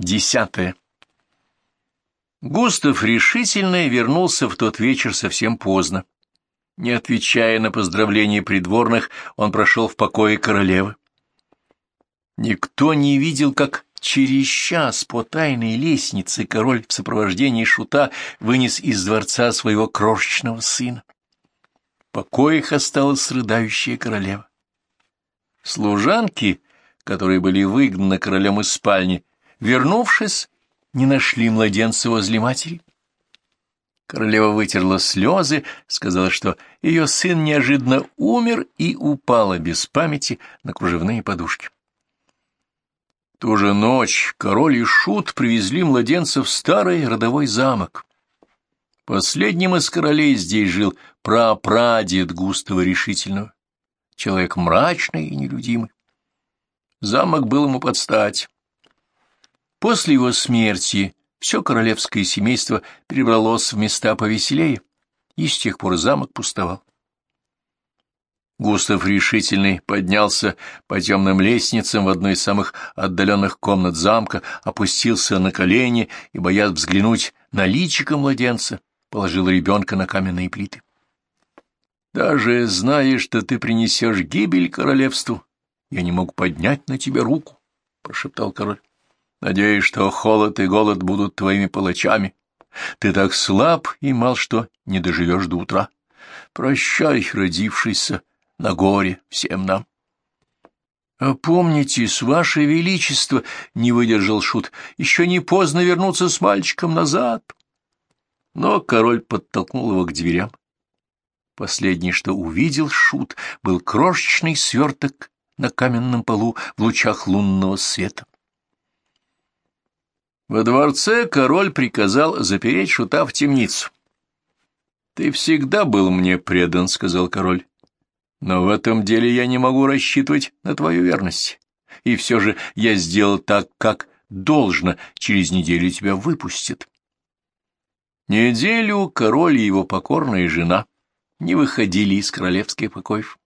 Десятое. Густав решительно вернулся в тот вечер совсем поздно. Не отвечая на поздравления придворных, он прошел в покое королевы. Никто не видел, как через час по тайной лестнице король в сопровождении шута вынес из дворца своего крошечного сына. В покоях осталась рыдающая королева. Служанки, которые были выгнаны королем из спальни, вернувшись, не нашли младенца возле матери. Королева вытерла слезы, сказала, что ее сын неожиданно умер и упала без памяти на кружевные подушки. ту же ночь король и шут привезли младенца в старый родовой замок. Последним из королей здесь жил прапрадед Густава Решительного, человек мрачный и нелюдимый. Замок был ему под стать. После его смерти все королевское семейство перебралось в места повеселее, и с тех пор замок пустовал. Густав решительный поднялся по темным лестницам в одной из самых отдаленных комнат замка, опустился на колени и, боясь взглянуть на личико младенца, положил ребенка на каменные плиты. «Даже зная, что ты принесешь гибель королевству, я не мог поднять на тебя руку», — прошептал король. Надеюсь, что холод и голод будут твоими палачами. Ты так слаб и мал, что не доживешь до утра. Прощай, родившийся на горе всем нам. «Опомнитесь, ваше величество!» — не выдержал Шут. «Еще не поздно вернуться с мальчиком назад!» Но король подтолкнул его к дверям. Последнее, что увидел Шут, был крошечный сверток на каменном полу в лучах лунного света. Во дворце король приказал запереть шута в темницу. «Ты всегда был мне предан», — сказал король. «Но в этом деле я не могу рассчитывать на твою верность. И все же я сделал так, как должно, через неделю тебя выпустят». Неделю король и его покорная жена не выходили из королевских покоев.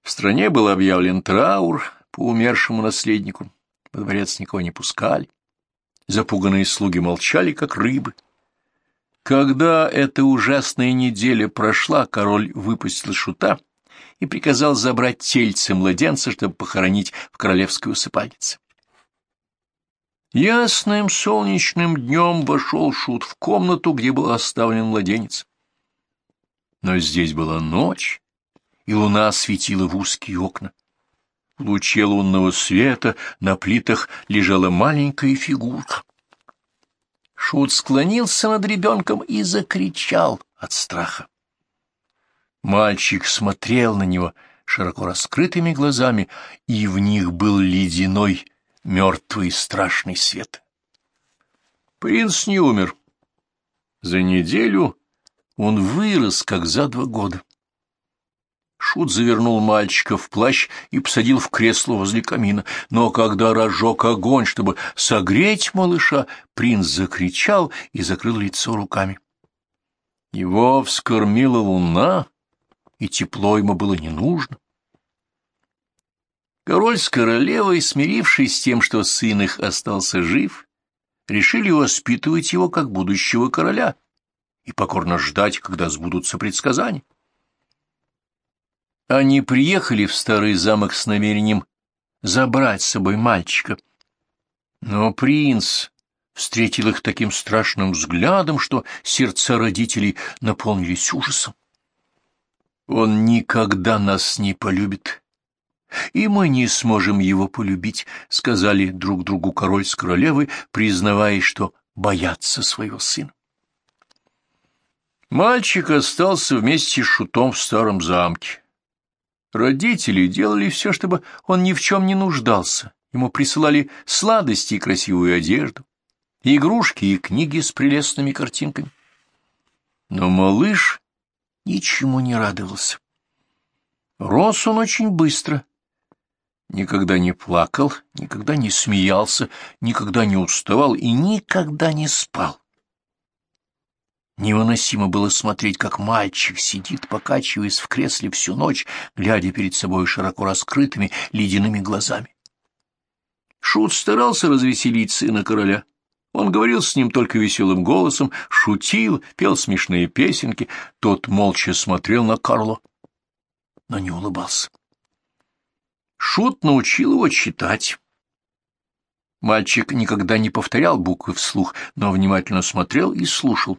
В стране был объявлен траур по умершему наследнику, во дворец никого не пускали. Запуганные слуги молчали, как рыбы. Когда эта ужасная неделя прошла, король выпустил шута и приказал забрать тельце младенца, чтобы похоронить в королевской усыпальнице. Ясным солнечным днем вошел шут в комнату, где был оставлен младенец. Но здесь была ночь, и луна светила в узкие окна. В луче лунного света на плитах лежала маленькая фигурка. Шут склонился над ребенком и закричал от страха. Мальчик смотрел на него широко раскрытыми глазами, и в них был ледяной, мертвый страшный свет. Принц не умер. За неделю он вырос, как за два года. Шут завернул мальчика в плащ и посадил в кресло возле камина. Но когда разжег огонь, чтобы согреть малыша, принц закричал и закрыл лицо руками. Его вскормила луна, и тепло ему было не нужно. Король с королевой, смирившись с тем, что сын их остался жив, решили воспитывать его как будущего короля и покорно ждать, когда сбудутся предсказания. Они приехали в старый замок с намерением забрать с собой мальчика. Но принц встретил их таким страшным взглядом, что сердца родителей наполнились ужасом. Он никогда нас не полюбит, и мы не сможем его полюбить, — сказали друг другу король с королевой, признавая, что боятся своего сына. Мальчик остался вместе с шутом в старом замке. Родители делали все, чтобы он ни в чем не нуждался. Ему присылали сладости и красивую одежду, игрушки и книги с прелестными картинками. Но малыш ничему не радовался. Рос он очень быстро. Никогда не плакал, никогда не смеялся, никогда не уставал и никогда не спал. Невыносимо было смотреть, как мальчик сидит, покачиваясь в кресле всю ночь, глядя перед собой широко раскрытыми ледяными глазами. Шут старался развеселить сына короля. Он говорил с ним только веселым голосом, шутил, пел смешные песенки. Тот молча смотрел на Карло, но не улыбался. Шут научил его читать. Мальчик никогда не повторял буквы вслух, но внимательно смотрел и слушал.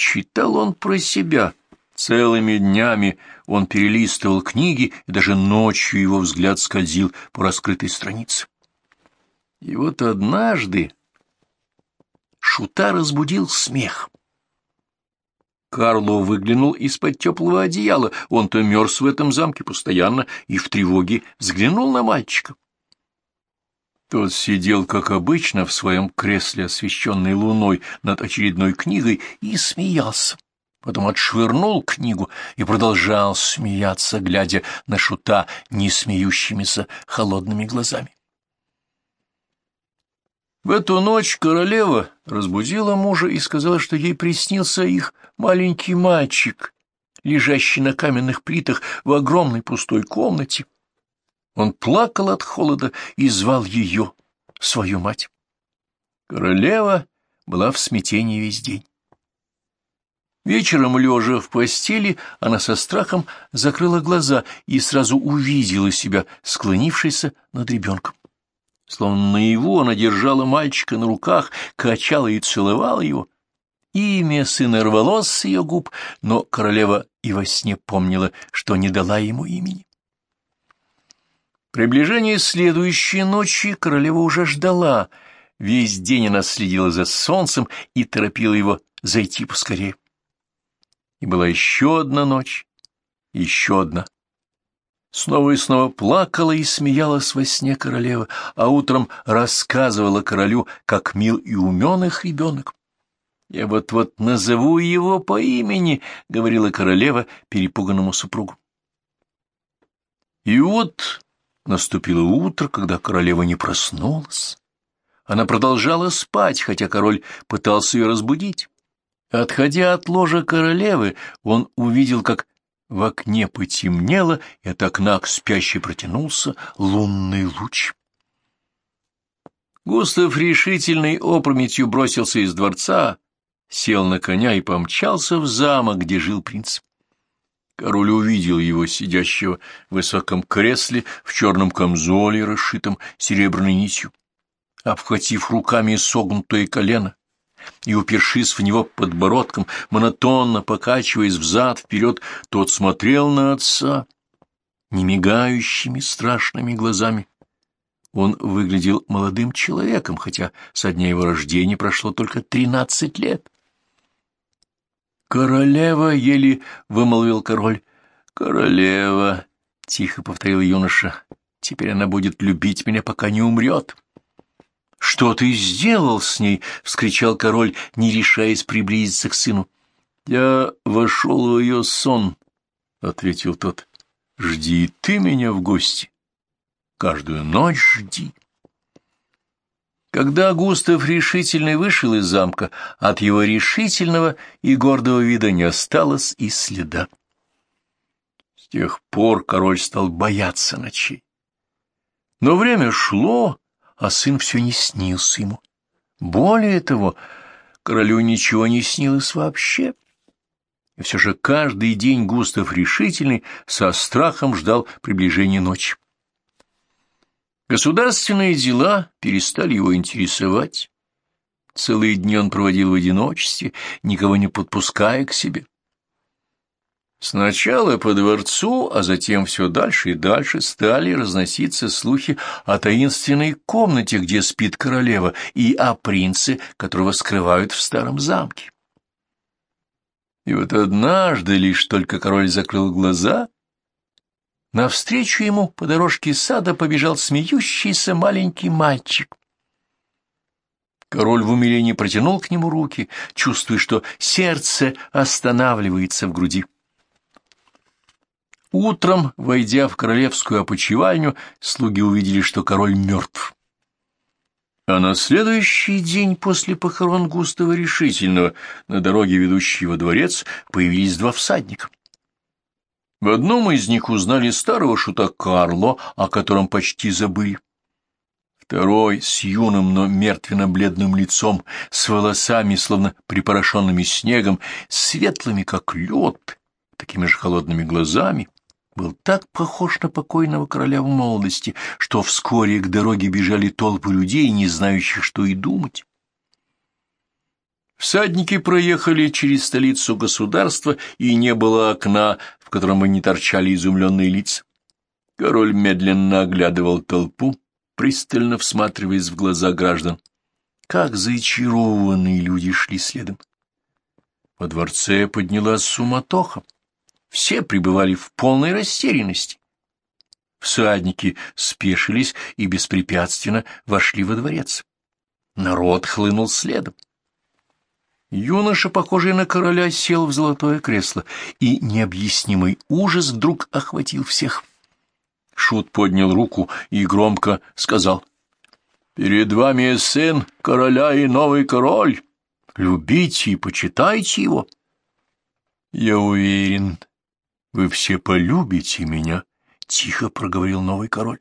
Читал он про себя. Целыми днями он перелистывал книги, и даже ночью его взгляд скользил по раскрытой странице. И вот однажды Шута разбудил смех. Карло выглянул из-под теплого одеяла, он-то мерз в этом замке постоянно и в тревоге взглянул на мальчика. Тот сидел, как обычно, в своем кресле, освещенной луной, над очередной книгой, и смеялся. Потом отшвырнул книгу и продолжал смеяться, глядя на шута несмеющимися холодными глазами. В эту ночь королева разбудила мужа и сказала, что ей приснился их маленький мальчик, лежащий на каменных плитах в огромной пустой комнате. Он плакал от холода и звал ее, свою мать. Королева была в смятении весь день. Вечером, лежа в постели, она со страхом закрыла глаза и сразу увидела себя, склонившейся над ребенком. Словно наяву она держала мальчика на руках, качала и целовала его. Имя сына рвалось с ее губ, но королева и во сне помнила, что не дала ему имени. Приближение следующей ночи королева уже ждала. Весь день она следила за солнцем и торопила его зайти поскорее. И была еще одна ночь, еще одна Снова и снова плакала и смеялась во сне королева, а утром рассказывала королю, как мил и умен их ребенок. «Я вот-вот назову его по имени», — говорила королева перепуганному супругу. И вот наступило утро, когда королева не проснулась. Она продолжала спать, хотя король пытался ее разбудить. Отходя от ложа королевы, он увидел, как в окне потемнело, и от окна к спящей протянулся лунный луч. Густав решительный опрометью бросился из дворца, сел на коня и помчался в замок, где жил принц. Король увидел его, сидящего в высоком кресле, в черном камзоле, расшитом серебряной нитью. Обхватив руками согнутое колено, и, упершись в него подбородком, монотонно покачиваясь взад-вперед, тот смотрел на отца немигающими страшными глазами. Он выглядел молодым человеком, хотя со дня его рождения прошло только тринадцать лет. «Королева!» — еле вымолвил король. «Королева!» — тихо повторил юноша. «Теперь она будет любить меня, пока не умрет». «Что ты сделал с ней?» — вскричал король, не решаясь приблизиться к сыну. «Я вошел в ее сон», — ответил тот. «Жди ты меня в гости. Каждую ночь жди». Когда Густав решительный вышел из замка, от его решительного и гордого вида не осталось и следа. С тех пор король стал бояться ночей. Но время шло, а сын все не снился ему. Более того, королю ничего не снилось вообще. И все же каждый день Густав решительный со страхом ждал приближения ночи. Государственные дела перестали его интересовать. Целые дни он проводил в одиночестве, никого не подпуская к себе. Сначала по дворцу, а затем все дальше и дальше стали разноситься слухи о таинственной комнате, где спит королева, и о принце, которого скрывают в старом замке. И вот однажды лишь только король закрыл глаза, навстречу ему по дорожке сада побежал смеющийся маленький мальчик. Король в умилении протянул к нему руки, чувствуя, что сердце останавливается в груди. Утром, войдя в королевскую опочивальню, слуги увидели, что король мертв. А на следующий день после похорон Густава Решительного на дороге, ведущей во дворец, появились два всадника. В одном из них узнали старого шута Карло, о котором почти забыли. Второй с юным, но мертвенно-бледным лицом, с волосами, словно припорошенными снегом, светлыми, как лед, такими же холодными глазами, был так похож на покойного короля в молодости, что вскоре к дороге бежали толпы людей, не знающих, что и думать. Всадники проехали через столицу государства, и не было окна, в котором бы не торчали изумленные лица. Король медленно оглядывал толпу, пристально всматриваясь в глаза граждан. Как зачарованные люди шли следом. Во дворце поднялась суматоха. Все пребывали в полной растерянности. Всадники спешились и беспрепятственно вошли во дворец. Народ хлынул следом. Юноша, похожий на короля, сел в золотое кресло, и необъяснимый ужас вдруг охватил всех. Шут поднял руку и громко сказал. «Перед вами сын короля и новый король. Любите и почитайте его». «Я уверен, вы все полюбите меня», — тихо проговорил новый король.